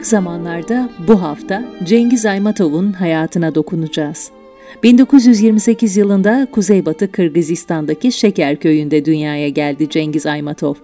Kırık zamanlarda bu hafta Cengiz Aymatov'un hayatına dokunacağız. 1928 yılında Kuzeybatı Kırgızistan'daki Şeker köyünde dünyaya geldi Cengiz Aymatov.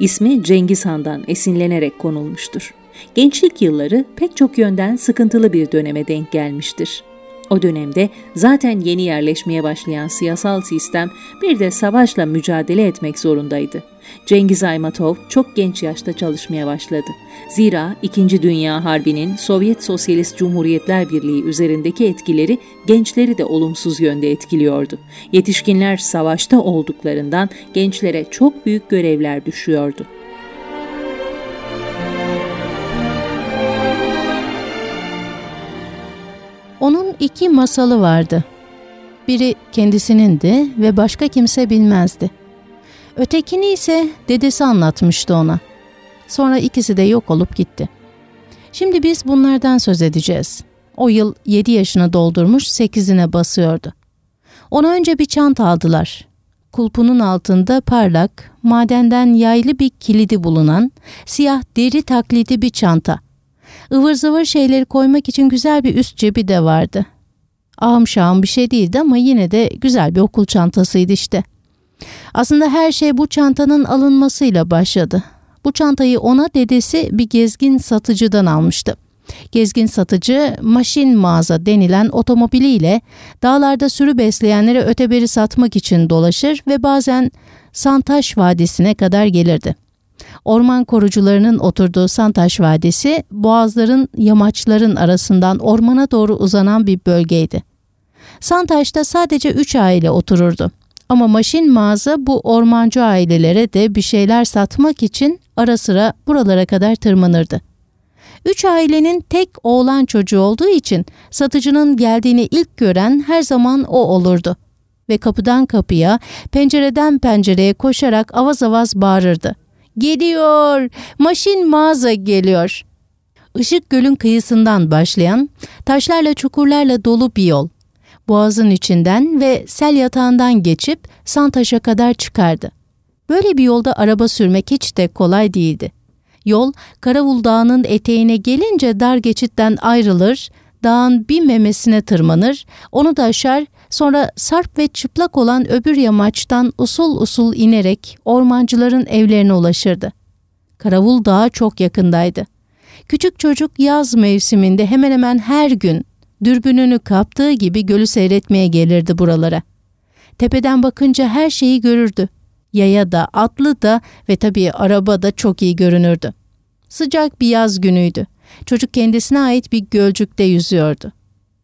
İsmi Cengiz Han'dan esinlenerek konulmuştur. Gençlik yılları pek çok yönden sıkıntılı bir döneme denk gelmiştir. O dönemde zaten yeni yerleşmeye başlayan siyasal sistem bir de savaşla mücadele etmek zorundaydı. Cengiz Aymatov çok genç yaşta çalışmaya başladı. Zira 2. Dünya Harbi'nin Sovyet Sosyalist Cumhuriyetler Birliği üzerindeki etkileri gençleri de olumsuz yönde etkiliyordu. Yetişkinler savaşta olduklarından gençlere çok büyük görevler düşüyordu. Onun iki masalı vardı. Biri kendisinin ve başka kimse bilmezdi. Ötekini ise dedesi anlatmıştı ona. Sonra ikisi de yok olup gitti. Şimdi biz bunlardan söz edeceğiz. O yıl 7 yaşını doldurmuş 8'ine basıyordu. Ona önce bir çanta aldılar. Kulpunun altında parlak, madenden yaylı bir kilidi bulunan, siyah deri taklidi bir çanta ıvır zıvır şeyleri koymak için güzel bir üst cebi de vardı. Ağım şağım bir şey değildi ama yine de güzel bir okul çantasıydı işte. Aslında her şey bu çantanın alınmasıyla başladı. Bu çantayı ona dedesi bir gezgin satıcıdan almıştı. Gezgin satıcı maşin mağaza denilen otomobiliyle dağlarda sürü besleyenlere öteberi satmak için dolaşır ve bazen Santaş Vadisi'ne kadar gelirdi. Orman korucularının oturduğu Santaş Vadisi, boğazların, yamaçların arasından ormana doğru uzanan bir bölgeydi. Santaş'ta sadece üç aile otururdu. Ama maşin mağaza bu ormancı ailelere de bir şeyler satmak için ara sıra buralara kadar tırmanırdı. Üç ailenin tek oğlan çocuğu olduğu için satıcının geldiğini ilk gören her zaman o olurdu. Ve kapıdan kapıya, pencereden pencereye koşarak avaz avaz bağırırdı. Geliyor, maşin mağaza geliyor. Işık gölün kıyısından başlayan, taşlarla çukurlarla dolu bir yol. Boğazın içinden ve sel yatağından geçip Santaş'a kadar çıkardı. Böyle bir yolda araba sürmek hiç de kolay değildi. Yol, Karavul Dağı'nın eteğine gelince dar geçitten ayrılır, dağın bir memesine tırmanır, onu da aşar, sonra sarp ve çıplak olan öbür yamaçtan usul usul inerek ormancıların evlerine ulaşırdı. Karavul Dağı çok yakındaydı. Küçük çocuk yaz mevsiminde hemen hemen her gün dürbününü kaptığı gibi gölü seyretmeye gelirdi buralara. Tepeden bakınca her şeyi görürdü. Yaya da, atlı da ve tabii araba da çok iyi görünürdü. Sıcak bir yaz günüydü. Çocuk kendisine ait bir gölcükte yüzüyordu.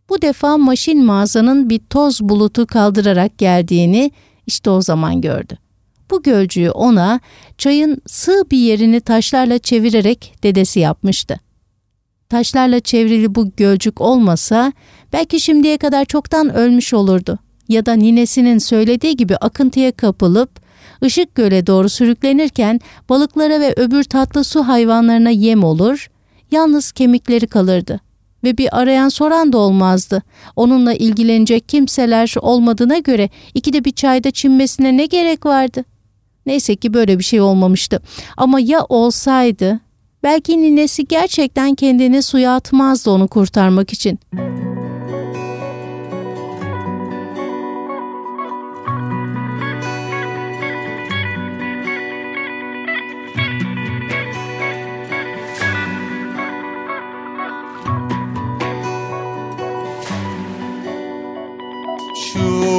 Bu defa maşin mağazanın bir toz bulutu kaldırarak geldiğini işte o zaman gördü. Bu gölcüğü ona çayın sığ bir yerini taşlarla çevirerek dedesi yapmıştı. Taşlarla çevrili bu gölcük olmasa belki şimdiye kadar çoktan ölmüş olurdu. Ya da ninesinin söylediği gibi akıntıya kapılıp ışık göle doğru sürüklenirken balıklara ve öbür tatlı su hayvanlarına yem olur, yalnız kemikleri kalırdı ve bir arayan soran da olmazdı. Onunla ilgilenecek kimseler olmadığına göre ikide bir çayda çinmesine ne gerek vardı? Neyse ki böyle bir şey olmamıştı. Ama ya olsaydı belki ninesi gerçekten kendini suya atmazdı onu kurtarmak için.''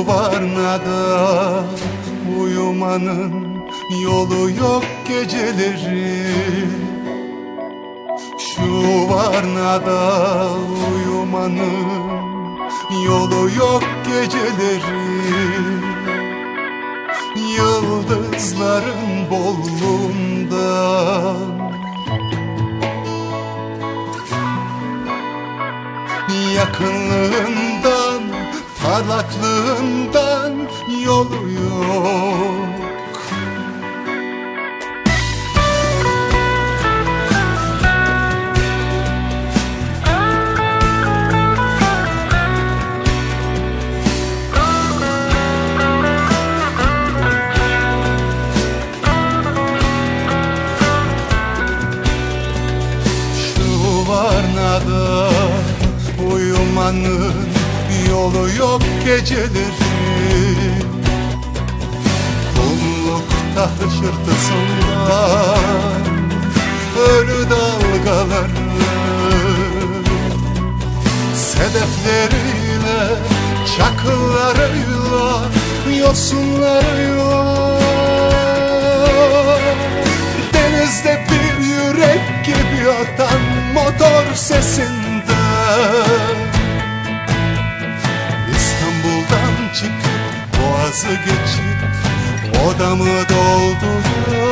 Varnada uyumanın yolu yok geceleri. Varna'da uyumanın Yolu yok geceleri. Yıldızların bolluğundan Yakınlığından, parlaklığından yolu yok. Uyumanın yolu yok geceleri. Kumlukta hışırtısından Ölü dalgaları. Sedefleriyle, çakıllarıyla, yosunlarıyla. Denizde bir yürek gibi atan motor sesinde boğazı geçip odamı dolduran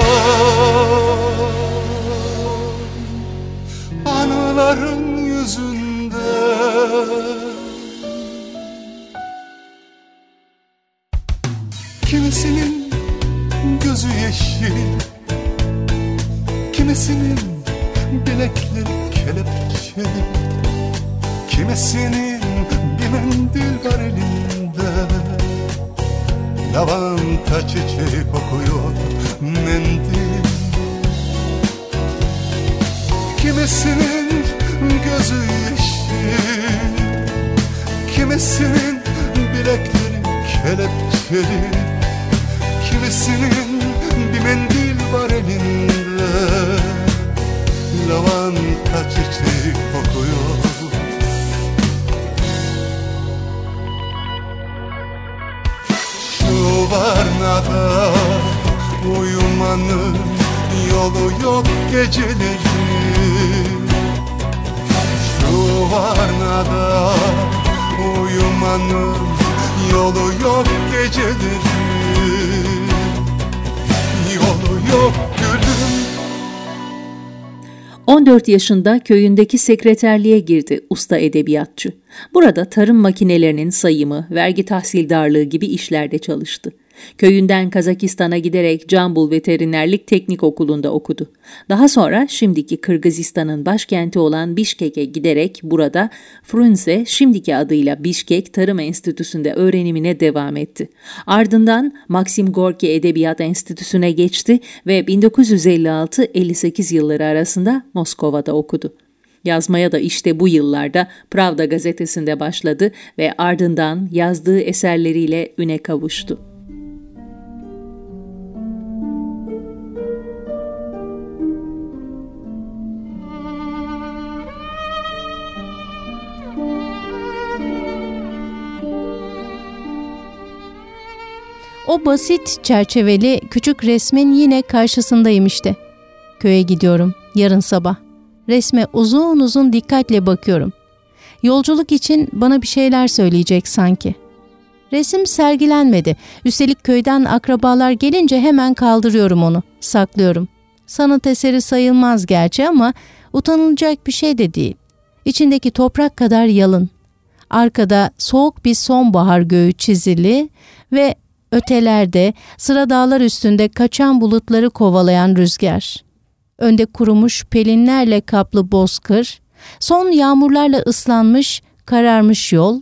Anıların yüzünde. Kimisinin gözü yeşil Kimisinin bilekleri kelepçeli çiçeği kokuyor mendil. Kimisinin gözü yeşil Kimisinin bilekleri kelepçeli Kimisinin bir mendil var elinde. Lavanta çiçeği kokuyor Varnada uyumanın yolu yok geceleri Şu varnada uyumanın yolu yok geceleri Yolu yok gülüm 14 yaşında köyündeki sekreterliğe girdi usta edebiyatçı. Burada tarım makinelerinin sayımı, vergi tahsildarlığı gibi işlerde çalıştı. Köyünden Kazakistan'a giderek Cambul Veterinerlik Teknik Okulu'nda okudu. Daha sonra şimdiki Kırgızistan'ın başkenti olan Bişkek'e giderek burada Frunze, şimdiki adıyla Bişkek Tarım Enstitüsü'nde öğrenimine devam etti. Ardından Maxim Gorki Edebiyat Enstitüsü'ne geçti ve 1956-58 yılları arasında Moskova'da okudu. Yazmaya da işte bu yıllarda Pravda gazetesinde başladı ve ardından yazdığı eserleriyle üne kavuştu. O basit çerçeveli küçük resmin yine karşısındayım işte. Köye gidiyorum yarın sabah. Resme uzun uzun dikkatle bakıyorum. Yolculuk için bana bir şeyler söyleyecek sanki. Resim sergilenmedi. Üstelik köyden akrabalar gelince hemen kaldırıyorum onu, saklıyorum. Sanat eseri sayılmaz gerçi ama utanılacak bir şey de değil. İçindeki toprak kadar yalın. Arkada soğuk bir sonbahar göğü çizili ve Ötelerde sıra dağlar üstünde kaçan bulutları kovalayan rüzgar. Önde kurumuş pelinlerle kaplı bozkır, son yağmurlarla ıslanmış, kararmış yol,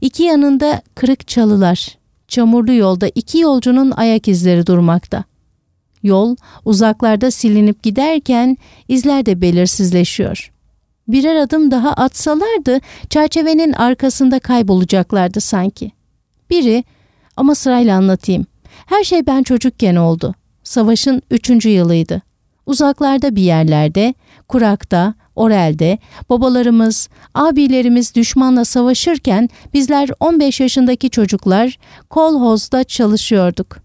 iki yanında kırık çalılar. Çamurlu yolda iki yolcunun ayak izleri durmakta. Yol uzaklarda silinip giderken izler de belirsizleşiyor. Birer adım daha atsalardı çerçevenin arkasında kaybolacaklardı sanki. Biri ama sırayla anlatayım. Her şey ben çocukken oldu. Savaşın üçüncü yılıydı. Uzaklarda bir yerlerde, Kurak'ta, Orel'de babalarımız, abilerimiz düşmanla savaşırken bizler 15 yaşındaki çocuklar kolhozda çalışıyorduk.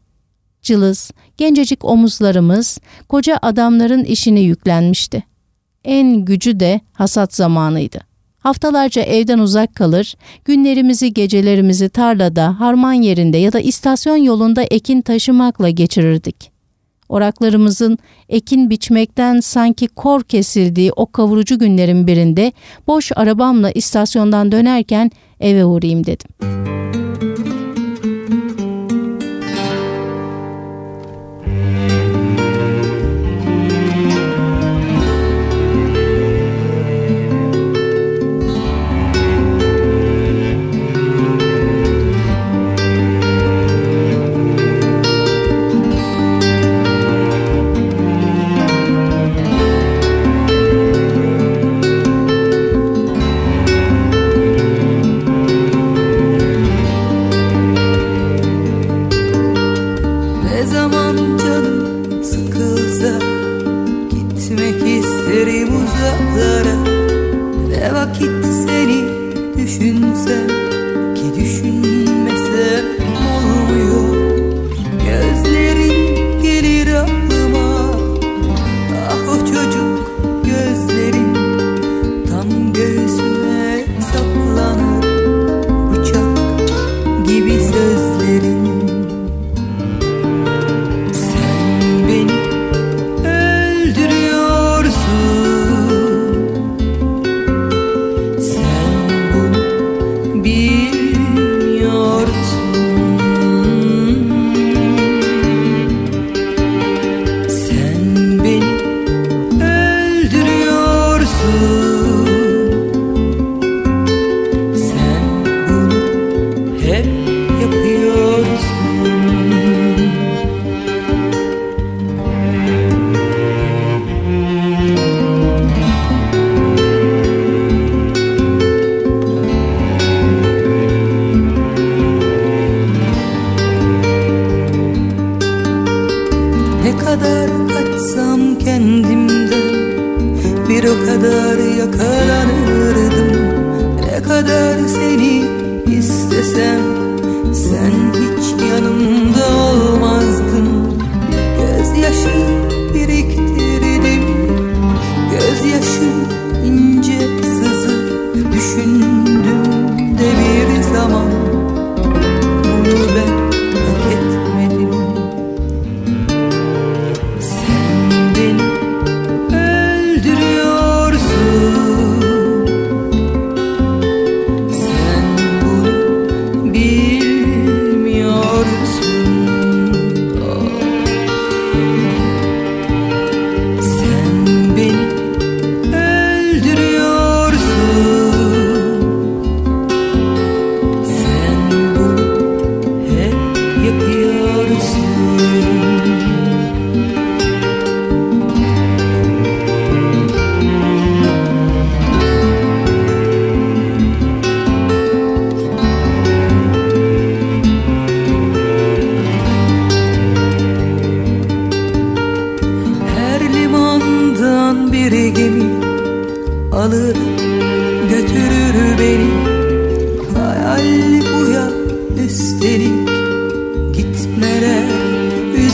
Cılız, gencecik omuzlarımız koca adamların işine yüklenmişti. en gücü de hasat zamanıydı. Haftalarca evden uzak kalır, günlerimizi gecelerimizi tarlada, harman yerinde ya da istasyon yolunda ekin taşımakla geçirirdik. Oraklarımızın ekin biçmekten sanki kor kesildiği o kavurucu günlerin birinde boş arabamla istasyondan dönerken eve uğrayayım dedim.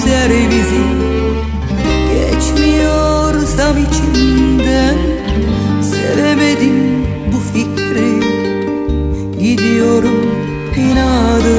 ister bizi. Geçmiyorsam içimden Sevemedim bu fikri. Gidiyorum inadım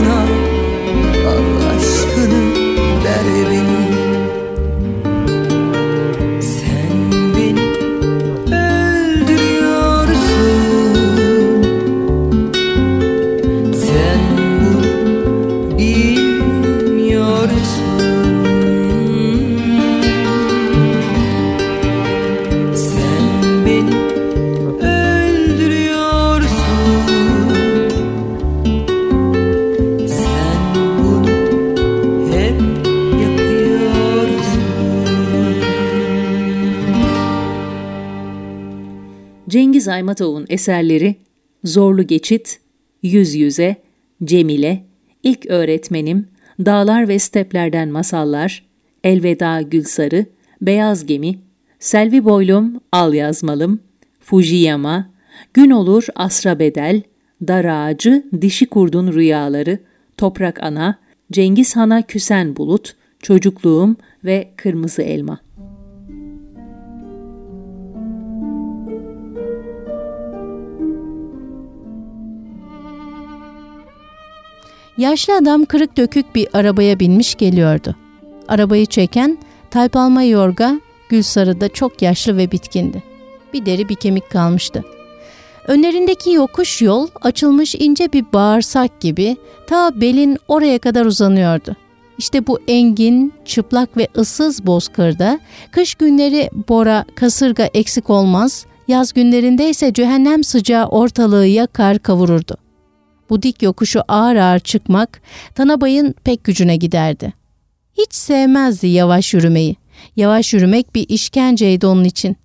Cengiz Aymatov'un eserleri Zorlu Geçit, Yüz Yüze, Cemile, İlk Öğretmenim, Dağlar ve Steplerden Masallar, Elveda Gülsarı, Beyaz Gemi, Selvi Boylum, Al Yazmalım, Fujiyama, Gün Olur Asra Bedel, Dar Ağacı, Dişi Kurdun Rüyaları, Toprak Ana, Cengiz Han'a Küsen Bulut, Çocukluğum ve Kırmızı Elma. Yaşlı adam kırık dökük bir arabaya binmiş geliyordu. Arabayı çeken Taypalma Yorga, Gülsarı'da çok yaşlı ve bitkindi. Bir deri bir kemik kalmıştı. Önlerindeki yokuş yol açılmış ince bir bağırsak gibi ta belin oraya kadar uzanıyordu. İşte bu engin, çıplak ve ıssız bozkırda kış günleri bora, kasırga eksik olmaz, yaz günlerinde ise cehennem sıcağı ortalığı yakar kavururdu. Bu dik yokuşu ağır ağır çıkmak Tanabay'ın pek gücüne giderdi. Hiç sevmezdi yavaş yürümeyi. Yavaş yürümek bir işkenceydi onun için.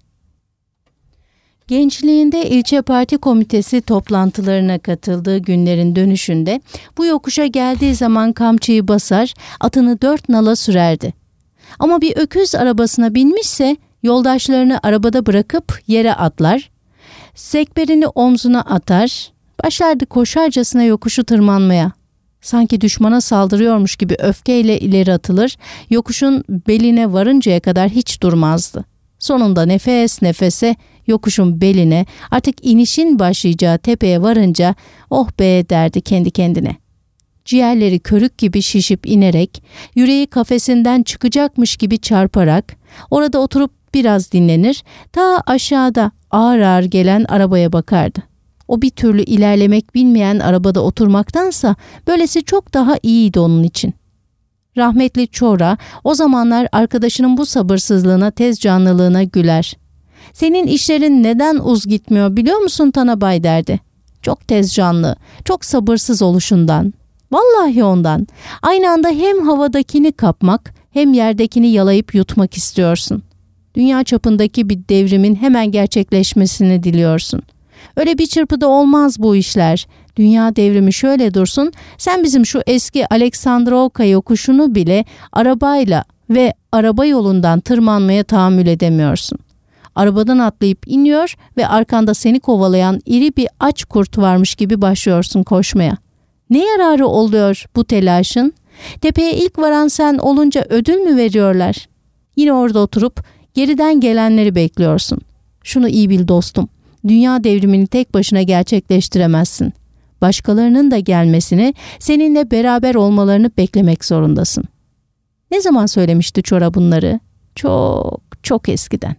Gençliğinde ilçe parti komitesi toplantılarına katıldığı günlerin dönüşünde bu yokuşa geldiği zaman kamçıyı basar, atını dört nala sürerdi. Ama bir öküz arabasına binmişse yoldaşlarını arabada bırakıp yere atlar, sekberini omzuna atar, başlardı koşarcasına yokuşu tırmanmaya. Sanki düşmana saldırıyormuş gibi öfkeyle ileri atılır, yokuşun beline varıncaya kadar hiç durmazdı. Sonunda nefes nefese yokuşun beline artık inişin başlayacağı tepeye varınca oh be derdi kendi kendine. Ciğerleri körük gibi şişip inerek, yüreği kafesinden çıkacakmış gibi çarparak, orada oturup biraz dinlenir, ta aşağıda ağır ağır gelen arabaya bakardı. O bir türlü ilerlemek bilmeyen arabada oturmaktansa böylesi çok daha iyiydi onun için. Rahmetli Çora o zamanlar arkadaşının bu sabırsızlığına tez canlılığına güler. Senin işlerin neden uz gitmiyor biliyor musun Tanabay derdi. Çok tez canlı, çok sabırsız oluşundan. Vallahi ondan. Aynı anda hem havadakini kapmak hem yerdekini yalayıp yutmak istiyorsun. Dünya çapındaki bir devrimin hemen gerçekleşmesini diliyorsun. Öyle bir çırpıda olmaz bu işler. Dünya devrimi şöyle dursun, sen bizim şu eski Aleksandrovka yokuşunu bile arabayla ve araba yolundan tırmanmaya tahammül edemiyorsun. Arabadan atlayıp iniyor ve arkanda seni kovalayan iri bir aç kurt varmış gibi başlıyorsun koşmaya. Ne yararı oluyor bu telaşın? Tepeye ilk varan sen olunca ödül mü veriyorlar? Yine orada oturup geriden gelenleri bekliyorsun. Şunu iyi bil dostum. Dünya devrimini tek başına gerçekleştiremezsin. Başkalarının da gelmesini, seninle beraber olmalarını beklemek zorundasın. Ne zaman söylemişti Çora bunları? Çok, çok eskiden.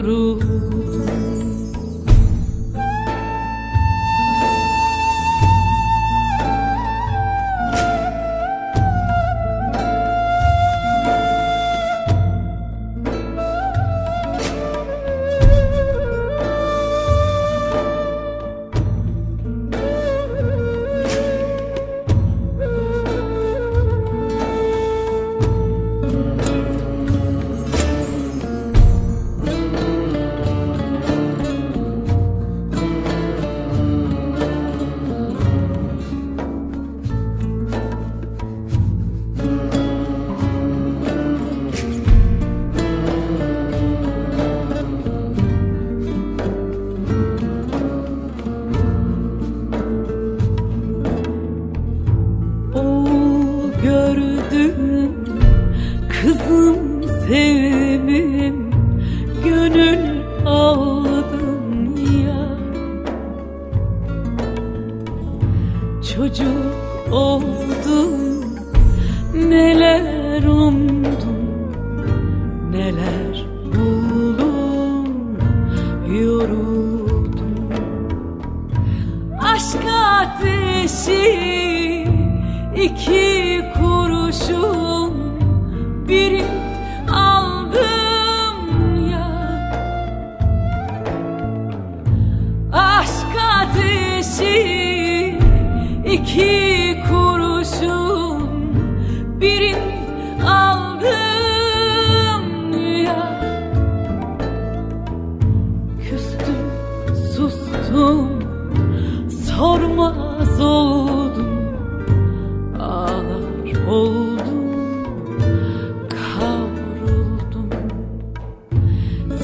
guru.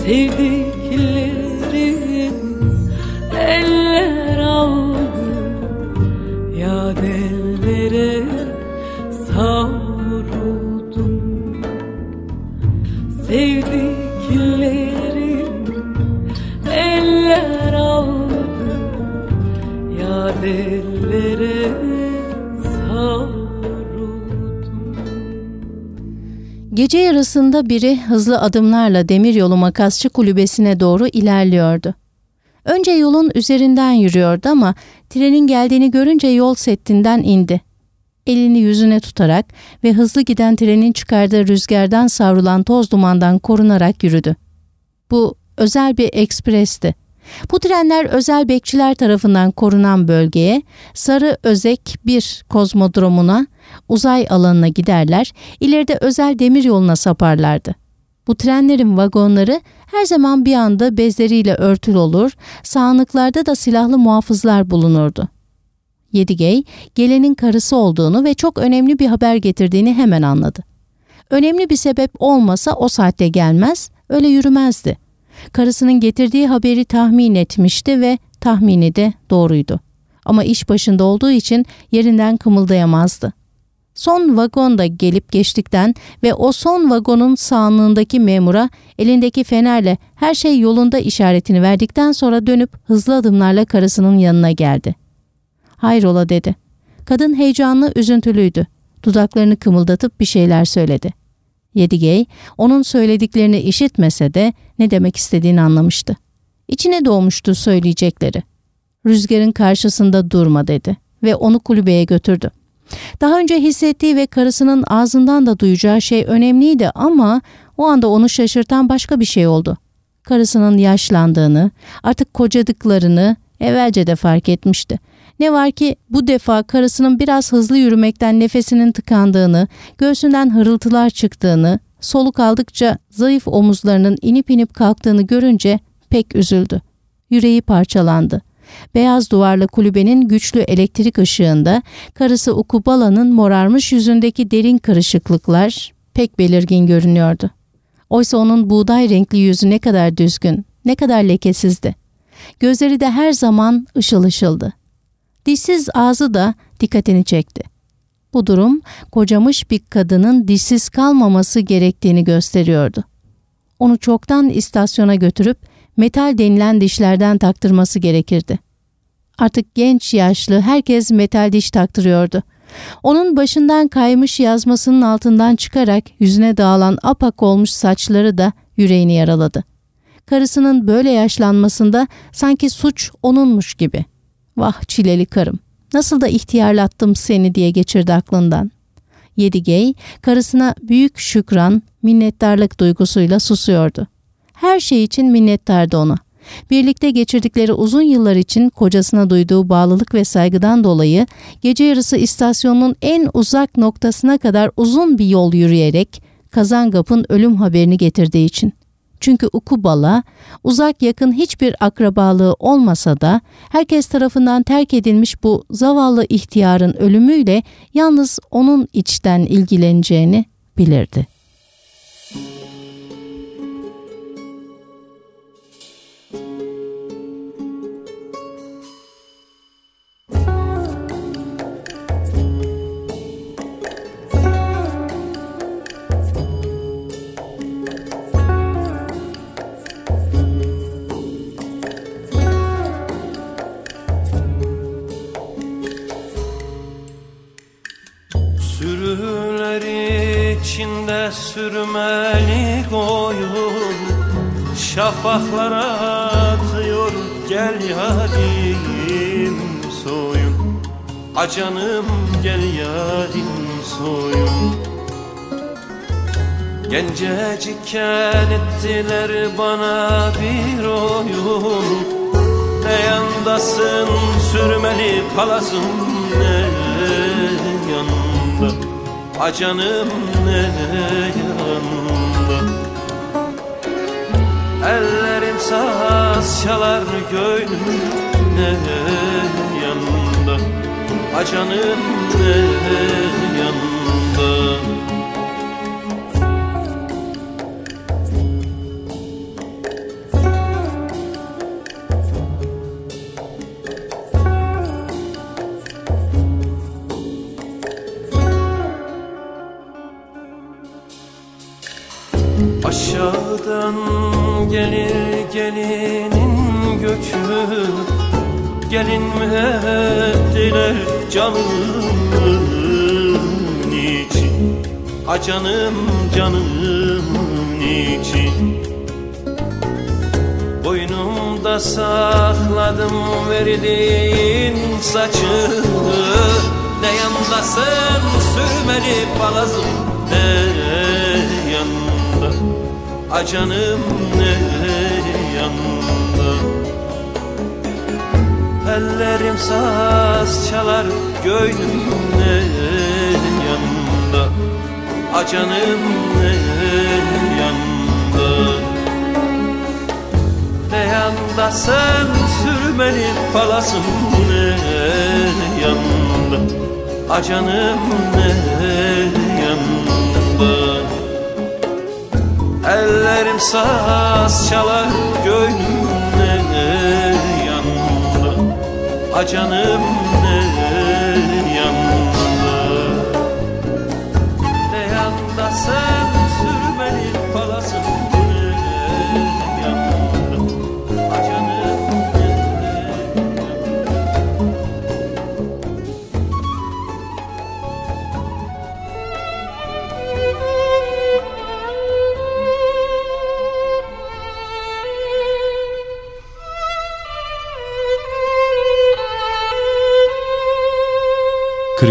Baby. Gece yarısında biri hızlı adımlarla demiryolu makasçı kulübesine doğru ilerliyordu. Önce yolun üzerinden yürüyordu ama trenin geldiğini görünce yol settinden indi. Elini yüzüne tutarak ve hızlı giden trenin çıkardığı rüzgardan savrulan toz dumandan korunarak yürüdü. Bu özel bir ekspresti. Bu trenler özel bekçiler tarafından korunan bölgeye, Sarı Özek 1 kozmodromuna, uzay alanına giderler, ileride özel demir yoluna saparlardı. Bu trenlerin vagonları her zaman bir anda bezleriyle örtülü olur, sağanlıklarda da silahlı muhafızlar bulunurdu. Yedigey, gelenin karısı olduğunu ve çok önemli bir haber getirdiğini hemen anladı. Önemli bir sebep olmasa o saatte gelmez, öyle yürümezdi. Karısının getirdiği haberi tahmin etmişti ve tahmini de doğruydu. Ama iş başında olduğu için yerinden kımıldayamazdı. Son vagon da gelip geçtikten ve o son vagonun sağlığındaki memura elindeki fenerle her şey yolunda işaretini verdikten sonra dönüp hızlı adımlarla karısının yanına geldi. Hayrola dedi. Kadın heyecanlı, üzüntülüydü. Dudaklarını kımıldatıp bir şeyler söyledi. Yedigey, onun söylediklerini işitmese de ne demek istediğini anlamıştı. İçine doğmuştu söyleyecekleri. Rüzgarın karşısında durma dedi ve onu kulübeye götürdü. Daha önce hissettiği ve karısının ağzından da duyacağı şey önemliydi ama o anda onu şaşırtan başka bir şey oldu. Karısının yaşlandığını, artık kocadıklarını evvelce de fark etmişti. Ne var ki bu defa karısının biraz hızlı yürümekten nefesinin tıkandığını, göğsünden hırıltılar çıktığını, soluk aldıkça zayıf omuzlarının inip inip kalktığını görünce pek üzüldü. Yüreği parçalandı. Beyaz duvarlı kulübenin güçlü elektrik ışığında karısı Ukubala'nın morarmış yüzündeki derin kırışıklıklar pek belirgin görünüyordu. Oysa onun buğday renkli yüzü ne kadar düzgün, ne kadar lekesizdi. Gözleri de her zaman ışıl ışıldı. Dişsiz ağzı da dikkatini çekti. Bu durum kocamış bir kadının dişsiz kalmaması gerektiğini gösteriyordu. Onu çoktan istasyona götürüp metal denilen dişlerden taktırması gerekirdi. Artık genç yaşlı herkes metal diş taktırıyordu. Onun başından kaymış yazmasının altından çıkarak yüzüne dağılan apak olmuş saçları da yüreğini yaraladı. Karısının böyle yaşlanmasında sanki suç onunmuş gibi. Vah çileli karım, nasıl da ihtiyarlattım seni diye geçirdi aklından. Yedigey karısına büyük şükran, minnettarlık duygusuyla susuyordu. Her şey için minnettardı ona. Birlikte geçirdikleri uzun yıllar için kocasına duyduğu bağlılık ve saygıdan dolayı gece yarısı istasyonun en uzak noktasına kadar uzun bir yol yürüyerek Kazangap'ın ölüm haberini getirdiği için. Çünkü Ukubala uzak yakın hiçbir akrabalığı olmasa da herkes tarafından terk edilmiş bu zavallı ihtiyarın ölümüyle yalnız onun içten ilgileneceğini bilirdi. Sürmeli koyun Şafaklara atıyor. Gel yarim soyun. Acanım gel yarim soyun. Gencecikken ettiler bana bir oyun. Ne yandasın sürmeli palazım ne yanında Acanım ne yanında Ellerim saz çalar göğnüm ne yanında Acanım ne yanında Aşağıdan gelir gelinin gökü Gelin mi ettiler canımın için A canım canımın için Boynumda sakladım verdiğin saçı. Ne yandasın sürmeli palazım ne A canım ne yanında Ellerim saz çalar göğnüm ne yanında A canım ne yanında Ne yandasın sürmeli palasım ne yanında A canım ne yanında Ellerim saz çalar göğnüm ne yanında A canım ne